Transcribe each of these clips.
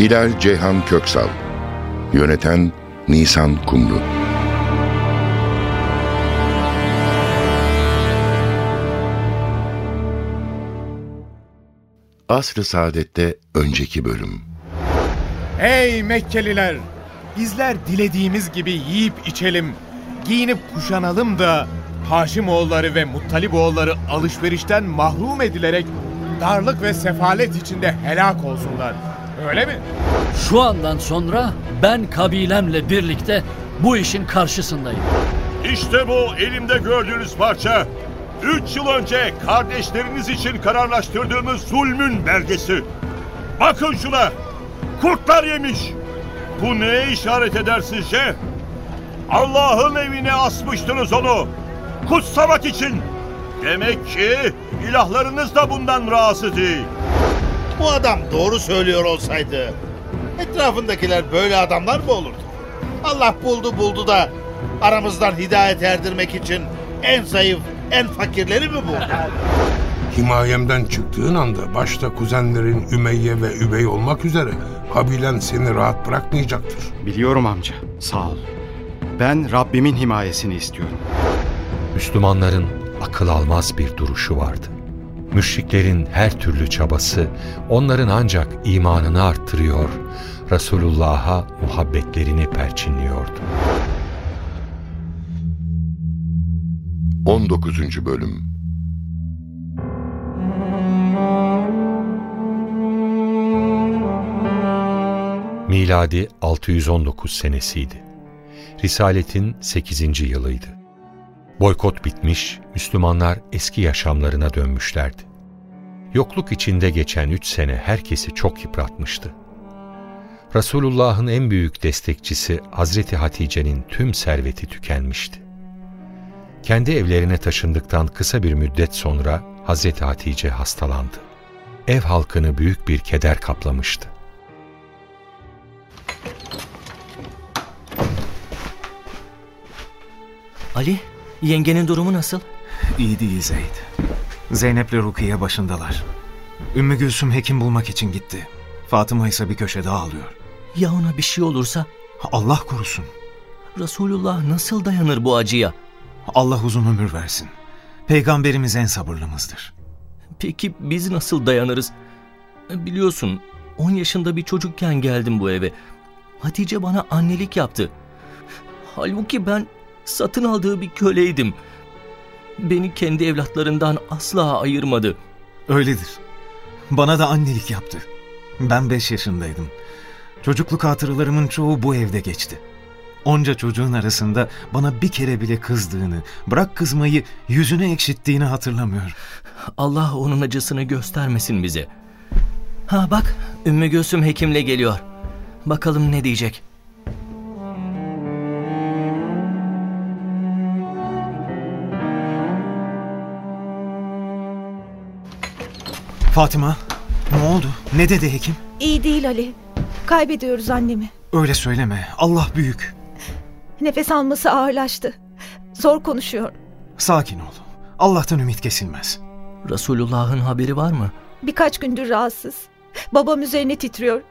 Hilal Ceyhan Köksal Yöneten Nisan Kumru Asr-ı Saadet'te önceki bölüm Ey Mekkeliler! Bizler dilediğimiz gibi yiyip içelim, giyinip kuşanalım da Haşimoğulları ve Muttaliboğulları alışverişten mahrum edilerek darlık ve sefalet içinde helak olsunlar. Öyle mi? Şu andan sonra ben kabilemle birlikte bu işin karşısındayım. İşte bu elimde gördüğünüz parça. Üç yıl önce kardeşleriniz için kararlaştırdığımız zulmün belgesi. Bakın şuna. Kurtlar yemiş. Bu neye işaret eder sizce? Allah'ın evine asmıştınız onu. Kutsamak için. Demek ki ilahlarınız da bundan rahatsız değil. Bu adam doğru söylüyor olsaydı etrafındakiler böyle adamlar mı olurdu? Allah buldu buldu da aramızdan hidayet erdirmek için en zayıf, en fakirleri mi buldu? Himayemden çıktığın anda başta kuzenlerin Ümeyye ve Übey olmak üzere kabilen seni rahat bırakmayacaktır. Biliyorum amca. Sağ ol. Ben Rabbimin himayesini istiyorum. Müslümanların akıl almaz bir duruşu vardı. Müşriklerin her türlü çabası onların ancak imanını arttırıyor, Resulullah'a muhabbetlerini perçinliyordu. 19. Bölüm Miladi 619 senesiydi. Risaletin 8. yılıydı. Boykot bitmiş, Müslümanlar eski yaşamlarına dönmüşlerdi. Yokluk içinde geçen üç sene herkesi çok yıpratmıştı. Resulullah'ın en büyük destekçisi Hazreti Hatice'nin tüm serveti tükenmişti. Kendi evlerine taşındıktan kısa bir müddet sonra Hazreti Hatice hastalandı. Ev halkını büyük bir keder kaplamıştı. Ali, yengenin durumu nasıl? İyi değil Zeyd. Zeynep'le Rukiye başındalar. Ümmü Gülsüm hekim bulmak için gitti. Fatıma ise bir köşede ağlıyor. Ya ona bir şey olursa? Allah korusun. Resulullah nasıl dayanır bu acıya? Allah uzun ömür versin. Peygamberimiz en sabırlımızdır. Peki biz nasıl dayanırız? Biliyorsun 10 yaşında bir çocukken geldim bu eve. Hatice bana annelik yaptı. Halbuki ben satın aldığı bir köleydim. Beni kendi evlatlarından asla ayırmadı. Öyledir. Bana da annelik yaptı. Ben beş yaşındaydım. Çocukluk hatıralarımın çoğu bu evde geçti. Onca çocuğun arasında bana bir kere bile kızdığını, bırak kızmayı yüzüne ekşittiğini hatırlamıyorum. Allah onun acısını göstermesin bize. Ha bak, Ümmü Gülsüm hekimle geliyor. Bakalım ne diyecek. Fatıma, ne oldu? Ne dedi hekim? İyi değil Ali. Kaybediyoruz annemi. Öyle söyleme. Allah büyük. Nefes alması ağırlaştı. Zor konuşuyor. Sakin ol. Allah'tan ümit kesilmez. Resulullah'ın haberi var mı? Birkaç gündür rahatsız. Babam üzerine titriyor.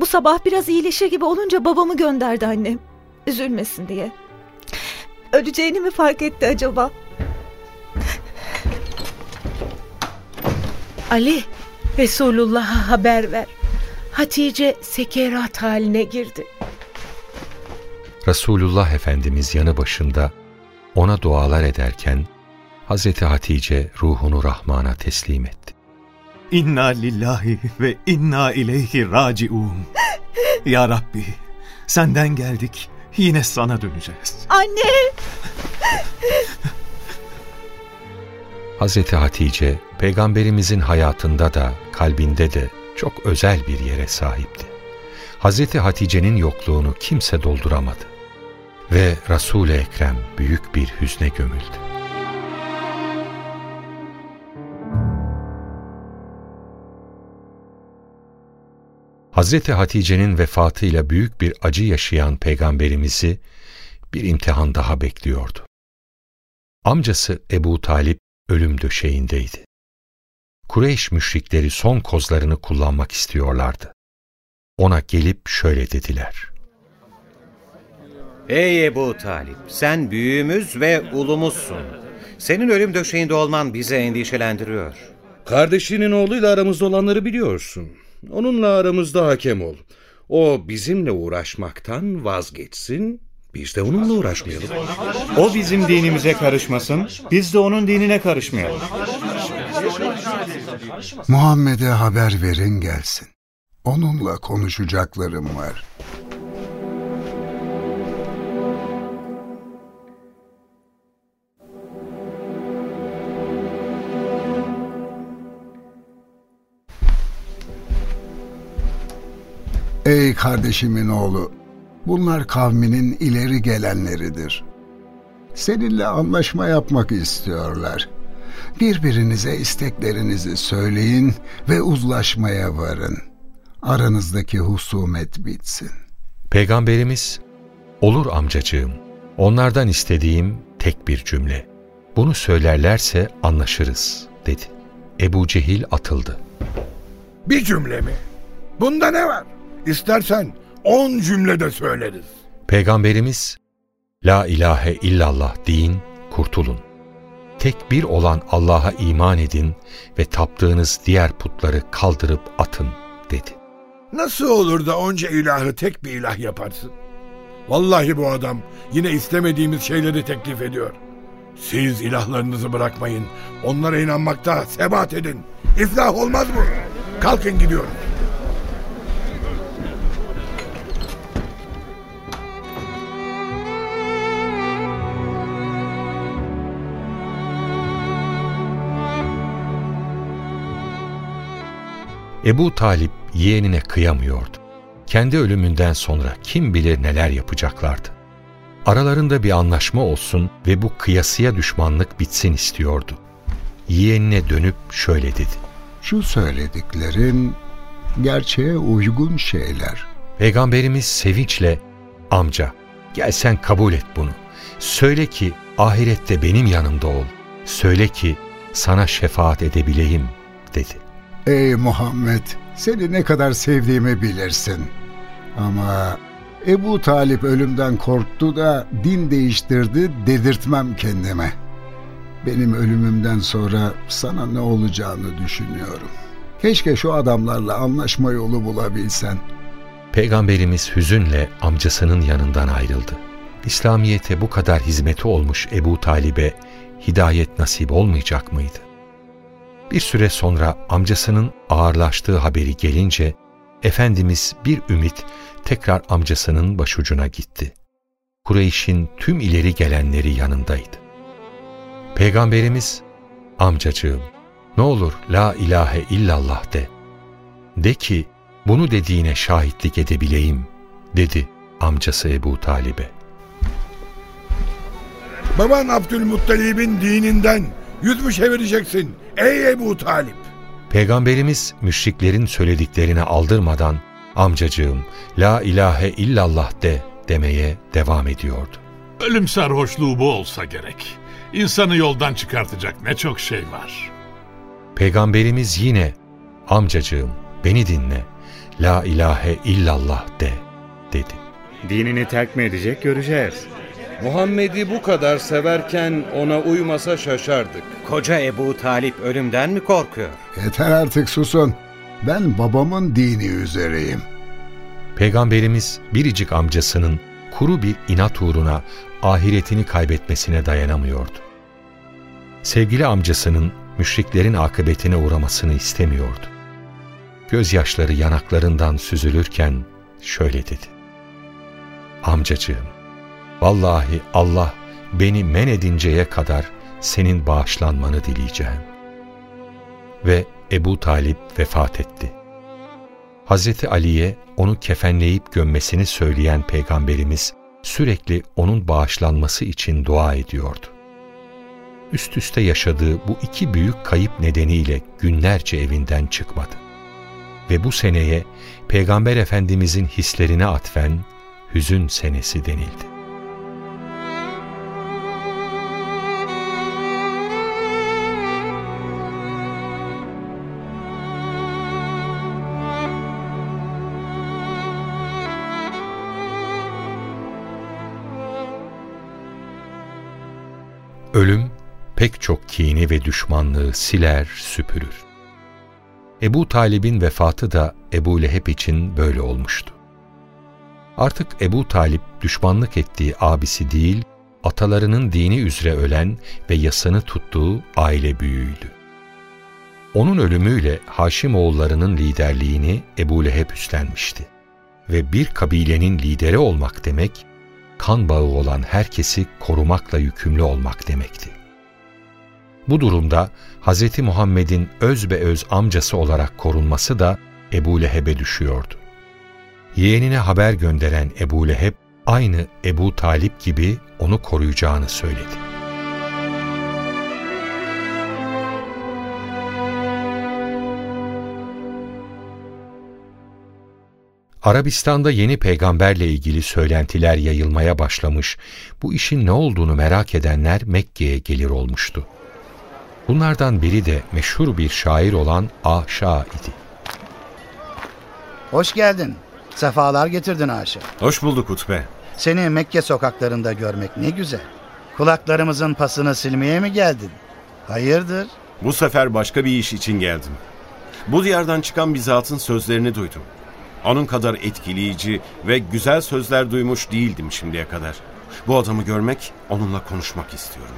Bu sabah biraz iyileşir gibi olunca babamı gönderdi annem. Üzülmesin diye. Öleceğini mi fark etti acaba? Ali, Resulullah'a haber ver. Hatice sekerat haline girdi. Resulullah Efendimiz yanı başında ona dualar ederken Hazreti Hatice ruhunu Rahman'a teslim etti. İnna lillahi ve inna ileyhi raciun. ya Rabbi, senden geldik, yine sana döneceğiz. Anne! Hazreti Hatice, Peygamberimizin hayatında da kalbinde de çok özel bir yere sahipti. Hazreti Hatice'nin yokluğunu kimse dolduramadı ve Resul-i Ekrem büyük bir hüzne gömüldü. Hazreti Hatice'nin vefatıyla büyük bir acı yaşayan peygamberimizi bir imtihan daha bekliyordu. Amcası Ebu Talip ölüm döşeğindeydi. Kureyş müşrikleri son kozlarını kullanmak istiyorlardı. Ona gelip şöyle dediler. Ey Ebu Talip, sen büyüğümüz ve ulumuzsun. Senin ölüm döşeğinde olman bizi endişelendiriyor. Kardeşinin oğluyla aramızda olanları biliyorsun. Onunla aramızda hakem ol. O bizimle uğraşmaktan vazgeçsin, biz de onunla uğraşmayalım. O bizim dinimize karışmasın, biz de onun dinine karışmayalım. Muhammed'e haber verin gelsin. Onunla konuşacaklarım var. Ey kardeşimin oğlu, bunlar kavminin ileri gelenleridir. Seninle anlaşma yapmak istiyorlar. Birbirinize isteklerinizi söyleyin ve uzlaşmaya varın. Aranızdaki husumet bitsin. Peygamberimiz, olur amcacığım, onlardan istediğim tek bir cümle. Bunu söylerlerse anlaşırız, dedi. Ebu Cehil atıldı. Bir cümle mi? Bunda ne var? İstersen on cümlede söyleriz. Peygamberimiz, La ilahe illallah deyin, kurtulun. Tek bir olan Allah'a iman edin ve taptığınız diğer putları kaldırıp atın, dedi. Nasıl olur da onca ilahı tek bir ilah yaparsın? Vallahi bu adam yine istemediğimiz şeyleri teklif ediyor. Siz ilahlarınızı bırakmayın. Onlara inanmakta sebat edin. İflah olmaz mı? Kalkın gidiyoruz. Ebu Talip yeğenine kıyamıyordu. Kendi ölümünden sonra kim bilir neler yapacaklardı. Aralarında bir anlaşma olsun ve bu kıyasıya düşmanlık bitsin istiyordu. Yeğenine dönüp şöyle dedi. Şu söylediklerin gerçeğe uygun şeyler. Peygamberimiz sevinçle, amca gel sen kabul et bunu. Söyle ki ahirette benim yanımda ol. Söyle ki sana şefaat edebileyim dedi. Ey Muhammed seni ne kadar sevdiğimi bilirsin. Ama Ebu Talip ölümden korktu da din değiştirdi dedirtmem kendime. Benim ölümümden sonra sana ne olacağını düşünüyorum. Keşke şu adamlarla anlaşma yolu bulabilsen. Peygamberimiz hüzünle amcasının yanından ayrıldı. İslamiyete bu kadar hizmeti olmuş Ebu Talib'e hidayet nasip olmayacak mıydı? Bir süre sonra amcasının ağırlaştığı haberi gelince Efendimiz bir ümit tekrar amcasının başucuna gitti. Kureyş'in tüm ileri gelenleri yanındaydı. Peygamberimiz, amcacığım ne olur la ilahe illallah de. De ki bunu dediğine şahitlik edebileyim dedi amcası Ebu Talib'e. Baban Abdülmuttalib'in dininden yüz mü çevireceksin ey Ebu Talip? Peygamberimiz müşriklerin söylediklerini aldırmadan amcacığım la ilahe illallah de demeye devam ediyordu. Ölüm sarhoşluğu bu olsa gerek. İnsanı yoldan çıkartacak ne çok şey var. Peygamberimiz yine amcacığım beni dinle la ilahe illallah de dedi. Dinini terk mi edecek göreceğiz. Muhammed'i bu kadar severken ona uymasa şaşardık. Koca Ebu Talip ölümden mi korkuyor? Yeter artık susun. Ben babamın dini üzereyim. Peygamberimiz biricik amcasının kuru bir inat uğruna ahiretini kaybetmesine dayanamıyordu. Sevgili amcasının müşriklerin akıbetine uğramasını istemiyordu. Gözyaşları yanaklarından süzülürken şöyle dedi. Amcacığım, vallahi Allah beni men edinceye kadar senin bağışlanmanı dileyeceğim. Ve Ebu Talip vefat etti. Hazreti Ali'ye onu kefenleyip gömmesini söyleyen Peygamberimiz sürekli onun bağışlanması için dua ediyordu. Üst üste yaşadığı bu iki büyük kayıp nedeniyle günlerce evinden çıkmadı. Ve bu seneye Peygamber Efendimizin hislerine atfen hüzün senesi denildi. Ölüm pek çok kini ve düşmanlığı siler, süpürür. Ebu Talib'in vefatı da Ebu Leheb için böyle olmuştu. Artık Ebu Talip düşmanlık ettiği abisi değil, atalarının dini üzere ölen ve yasını tuttuğu aile büyüğüydü. Onun ölümüyle Haşim oğullarının liderliğini Ebu Leheb üstlenmişti. Ve bir kabilenin lideri olmak demek, kan bağı olan herkesi korumakla yükümlü olmak demekti. Bu durumda Hz. Muhammed'in öz be öz amcası olarak korunması da Ebu Leheb'e düşüyordu. Yeğenine haber gönderen Ebu Leheb, aynı Ebu Talip gibi onu koruyacağını söyledi. Arabistan'da yeni peygamberle ilgili söylentiler yayılmaya başlamış, bu işin ne olduğunu merak edenler Mekke'ye gelir olmuştu. Bunlardan biri de meşhur bir şair olan Aşa idi. Hoş geldin. Sefalar getirdin Aşa. Hoş bulduk Utbe. Seni Mekke sokaklarında görmek ne güzel. Kulaklarımızın pasını silmeye mi geldin? Hayırdır? Bu sefer başka bir iş için geldim. Bu diyardan çıkan bir zatın sözlerini duydum. Onun kadar etkileyici ve güzel sözler duymuş değildim şimdiye kadar. Bu adamı görmek, onunla konuşmak istiyorum.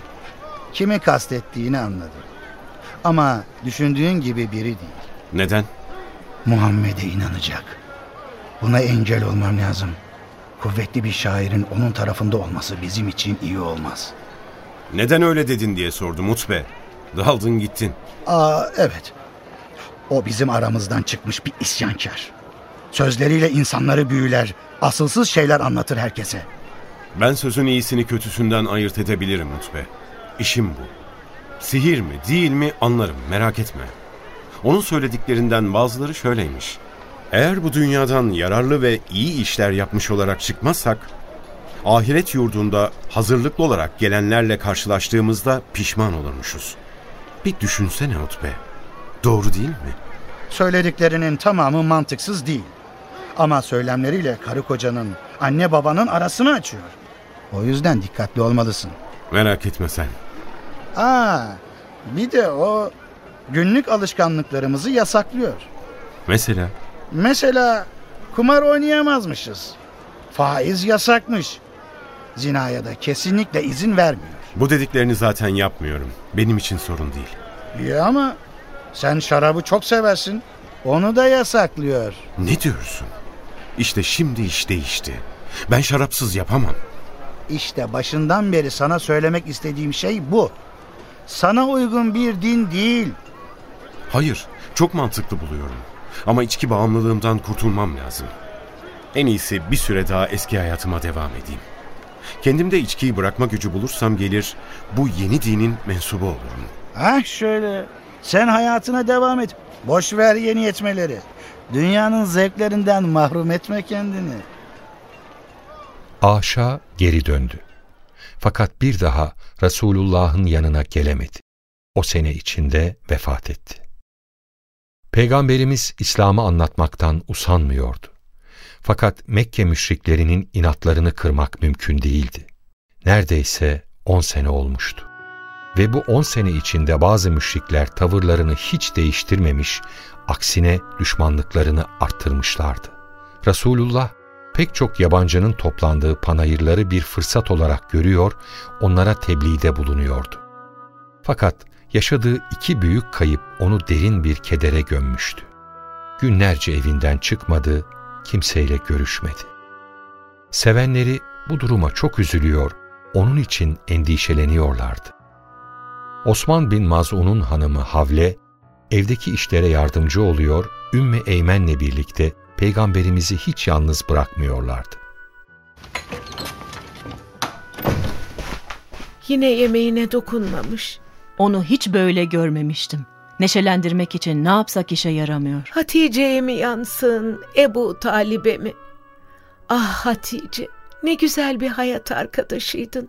Kimi kastettiğini anladım. Ama düşündüğün gibi biri değil. Neden? Muhammed'e inanacak. Buna engel olmam lazım. Kuvvetli bir şairin onun tarafında olması bizim için iyi olmaz. Neden öyle dedin diye sordum Utbe. Daldın gittin. Aa evet. O bizim aramızdan çıkmış bir isyankar. Sözleriyle insanları büyüler, asılsız şeyler anlatır herkese. Ben sözün iyisini kötüsünden ayırt edebilirim Utbe. İşim bu. Sihir mi değil mi anlarım merak etme. Onun söylediklerinden bazıları şöyleymiş. Eğer bu dünyadan yararlı ve iyi işler yapmış olarak çıkmazsak, ahiret yurdunda hazırlıklı olarak gelenlerle karşılaştığımızda pişman olurmuşuz. Bir düşünsene Utbe. Doğru değil mi? Söylediklerinin tamamı mantıksız değil. Ama söylemleriyle karı kocanın, anne babanın arasını açıyor. O yüzden dikkatli olmalısın. Merak etme sen. Aa, bir de o günlük alışkanlıklarımızı yasaklıyor. Mesela? Mesela kumar oynayamazmışız. Faiz yasakmış. Zinaya da kesinlikle izin vermiyor. Bu dediklerini zaten yapmıyorum. Benim için sorun değil. İyi ama sen şarabı çok seversin. Onu da yasaklıyor. Ne diyorsun? İşte şimdi iş değişti. Ben şarapsız yapamam. İşte başından beri sana söylemek istediğim şey bu. Sana uygun bir din değil. Hayır, çok mantıklı buluyorum. Ama içki bağımlılığımdan kurtulmam lazım. En iyisi bir süre daha eski hayatıma devam edeyim. Kendimde içkiyi bırakma gücü bulursam gelir, bu yeni dinin mensubu olurum. Ah şöyle, sen hayatına devam et. Boş ver yeni yetmeleri. Dünyanın zevklerinden mahrum etme kendini. Aşa geri döndü. Fakat bir daha Resulullah'ın yanına gelemedi. O sene içinde vefat etti. Peygamberimiz İslam'ı anlatmaktan usanmıyordu. Fakat Mekke müşriklerinin inatlarını kırmak mümkün değildi. Neredeyse on sene olmuştu. Ve bu on sene içinde bazı müşrikler tavırlarını hiç değiştirmemiş, aksine düşmanlıklarını arttırmışlardı. Resulullah pek çok yabancının toplandığı panayırları bir fırsat olarak görüyor, onlara tebliğde bulunuyordu. Fakat yaşadığı iki büyük kayıp onu derin bir kedere gömmüştü. Günlerce evinden çıkmadı, kimseyle görüşmedi. Sevenleri bu duruma çok üzülüyor, onun için endişeleniyorlardı. Osman bin Maz'un'un hanımı Havle, evdeki işlere yardımcı oluyor, Ümmü Eymen'le birlikte peygamberimizi hiç yalnız bırakmıyorlardı. Yine yemeğine dokunmamış. Onu hiç böyle görmemiştim. Neşelendirmek için ne yapsak işe yaramıyor. Hatice'ye mi yansın, Ebu Talib'e mi? Ah Hatice, ne güzel bir hayat arkadaşıydın.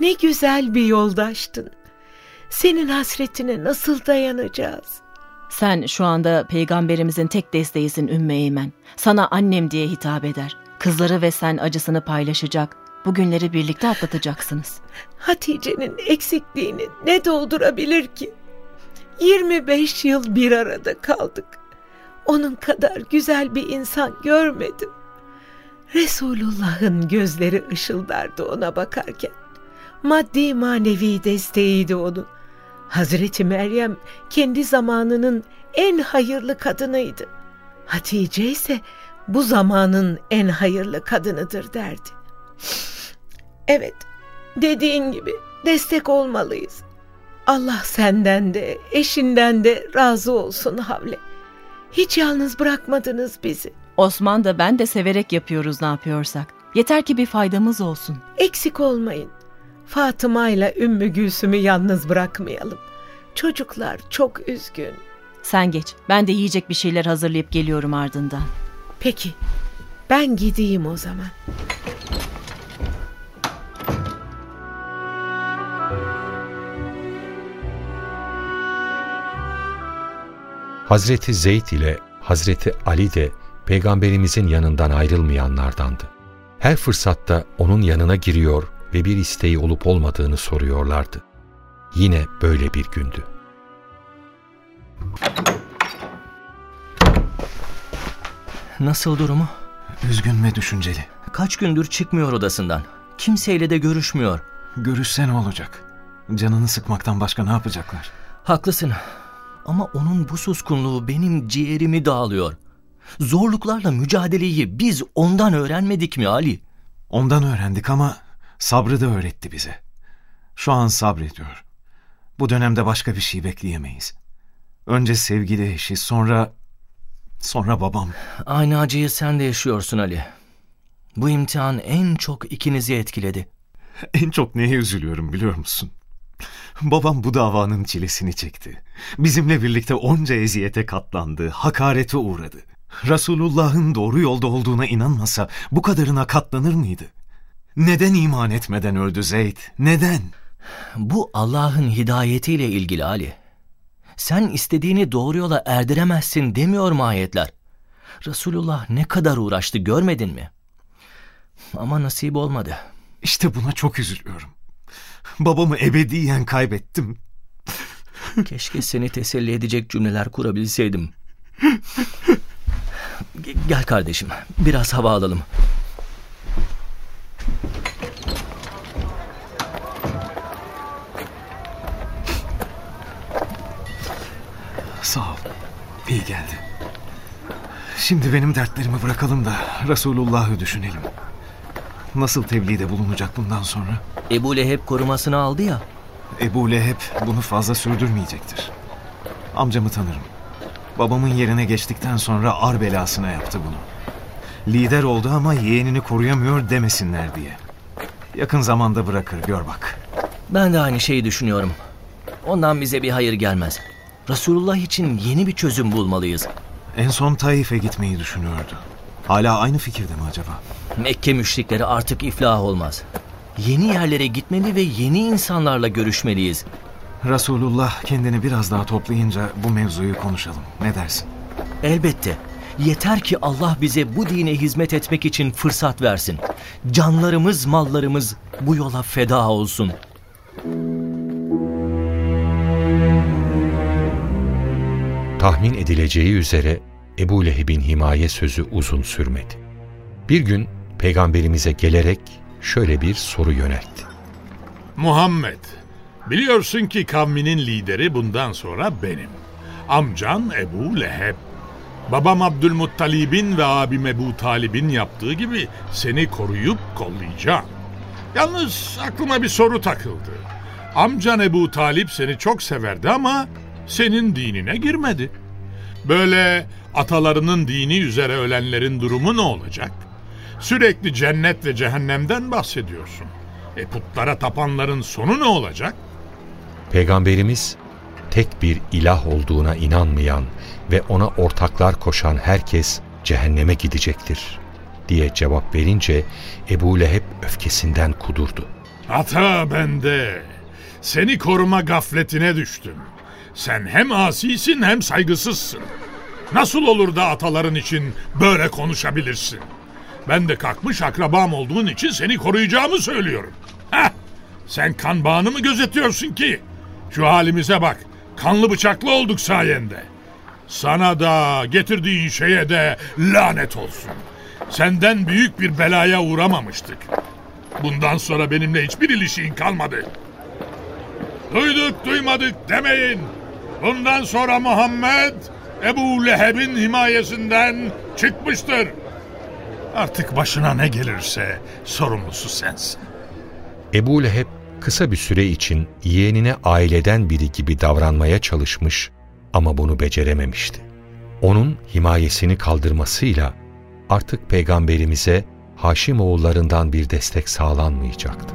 Ne güzel bir yoldaştın. Senin hasretine nasıl dayanacağız? Sen şu anda peygamberimizin tek desteğisin Ümmü Eymen. Sana annem diye hitap eder. Kızları ve sen acısını paylaşacak. Bu günleri birlikte atlatacaksınız. Hatice'nin eksikliğini ne doldurabilir ki? 25 yıl bir arada kaldık. Onun kadar güzel bir insan görmedim. Resulullah'ın gözleri ışıldardı ona bakarken. Maddi manevi desteğiydi onun. Hazreti Meryem kendi zamanının en hayırlı kadınıydı. Hatice ise bu zamanın en hayırlı kadınıdır derdi. Evet, dediğin gibi destek olmalıyız. Allah senden de, eşinden de razı olsun Havle. Hiç yalnız bırakmadınız bizi. Osman da ben de severek yapıyoruz ne yapıyorsak. Yeter ki bir faydamız olsun. Eksik olmayın. Fatıma ile Ümmü Gülsüm'ü yalnız bırakmayalım. Çocuklar çok üzgün. Sen geç. Ben de yiyecek bir şeyler hazırlayıp geliyorum ardından. Peki. Ben gideyim o zaman. Hazreti Zeyd ile Hazreti Ali de peygamberimizin yanından ayrılmayanlardandı. Her fırsatta onun yanına giriyor ve bir isteği olup olmadığını soruyorlardı. Yine böyle bir gündü. Nasıl durumu? Üzgün ve düşünceli. Kaç gündür çıkmıyor odasından. Kimseyle de görüşmüyor. Görüşse ne olacak? Canını sıkmaktan başka ne yapacaklar? Haklısın. Ama onun bu suskunluğu benim ciğerimi dağılıyor. Zorluklarla mücadeleyi biz ondan öğrenmedik mi Ali? Ondan öğrendik ama sabrı da öğretti bize. Şu an sabrediyor. Bu dönemde başka bir şey bekleyemeyiz. Önce sevgili eşi, sonra... Sonra babam. Aynı acıyı sen de yaşıyorsun Ali. Bu imtihan en çok ikinizi etkiledi. En çok neye üzülüyorum biliyor musun? Babam bu davanın çilesini çekti. Bizimle birlikte onca eziyete katlandı, hakarete uğradı. Resulullah'ın doğru yolda olduğuna inanmasa bu kadarına katlanır mıydı? Neden iman etmeden öldü Zeyd? Neden? Bu Allah'ın hidayetiyle ilgili Ali. Sen istediğini doğru yola erdiremezsin demiyor mu ayetler? Resulullah ne kadar uğraştı görmedin mi? Ama nasip olmadı. İşte buna çok üzülüyorum. Babamı ebediyen kaybettim. Keşke seni teselli edecek cümleler kurabilseydim. Gel kardeşim, biraz hava alalım. Şimdi benim dertlerimi bırakalım da Resulullah'ı düşünelim. Nasıl tebliğde bulunacak bundan sonra? Ebu Leheb korumasını aldı ya. Ebu Leheb bunu fazla sürdürmeyecektir. Amcamı tanırım. Babamın yerine geçtikten sonra ar belasına yaptı bunu. Lider oldu ama yeğenini koruyamıyor demesinler diye. Yakın zamanda bırakır gör bak. Ben de aynı şeyi düşünüyorum. Ondan bize bir hayır gelmez. Resulullah için yeni bir çözüm bulmalıyız. En son Taif'e gitmeyi düşünüyordu. Hala aynı fikirde mi acaba? Mekke müşrikleri artık iflah olmaz. Yeni yerlere gitmeli ve yeni insanlarla görüşmeliyiz. Resulullah kendini biraz daha toplayınca bu mevzuyu konuşalım. Ne dersin? Elbette. Yeter ki Allah bize bu dine hizmet etmek için fırsat versin. Canlarımız, mallarımız bu yola feda olsun. Tahmin edileceği üzere Ebu Leheb'in himaye sözü uzun sürmedi. Bir gün peygamberimize gelerek şöyle bir soru yöneltti. Muhammed, biliyorsun ki kavminin lideri bundan sonra benim. Amcan Ebu Leheb. Babam Abdülmuttalib'in ve abim Ebu Talib'in yaptığı gibi seni koruyup kollayacağım. Yalnız aklıma bir soru takıldı. Amcan Ebu Talip seni çok severdi ama senin dinine girmedi. Böyle atalarının dini üzere ölenlerin durumu ne olacak? Sürekli cennet ve cehennemden bahsediyorsun. E putlara tapanların sonu ne olacak? Peygamberimiz tek bir ilah olduğuna inanmayan ve ona ortaklar koşan herkes cehenneme gidecektir diye cevap verince Ebu Leheb öfkesinden kudurdu. Hata bende. Seni koruma gafletine düştüm. Sen hem asisin hem saygısızsın. Nasıl olur da ataların için böyle konuşabilirsin? Ben de kalkmış akrabam olduğun için seni koruyacağımı söylüyorum. Heh, sen kan bağını mı gözetiyorsun ki? Şu halimize bak. Kanlı bıçaklı olduk sayende. Sana da getirdiğin şeye de lanet olsun. Senden büyük bir belaya uğramamıştık. Bundan sonra benimle hiçbir ilişkin kalmadı. Duyduk duymadık demeyin. Bundan sonra Muhammed Ebu Leheb'in himayesinden çıkmıştır. Artık başına ne gelirse sorumlusu sensin. Ebu Leheb kısa bir süre için yeğenine aileden biri gibi davranmaya çalışmış ama bunu becerememişti. Onun himayesini kaldırmasıyla artık peygamberimize Haşim oğullarından bir destek sağlanmayacaktı.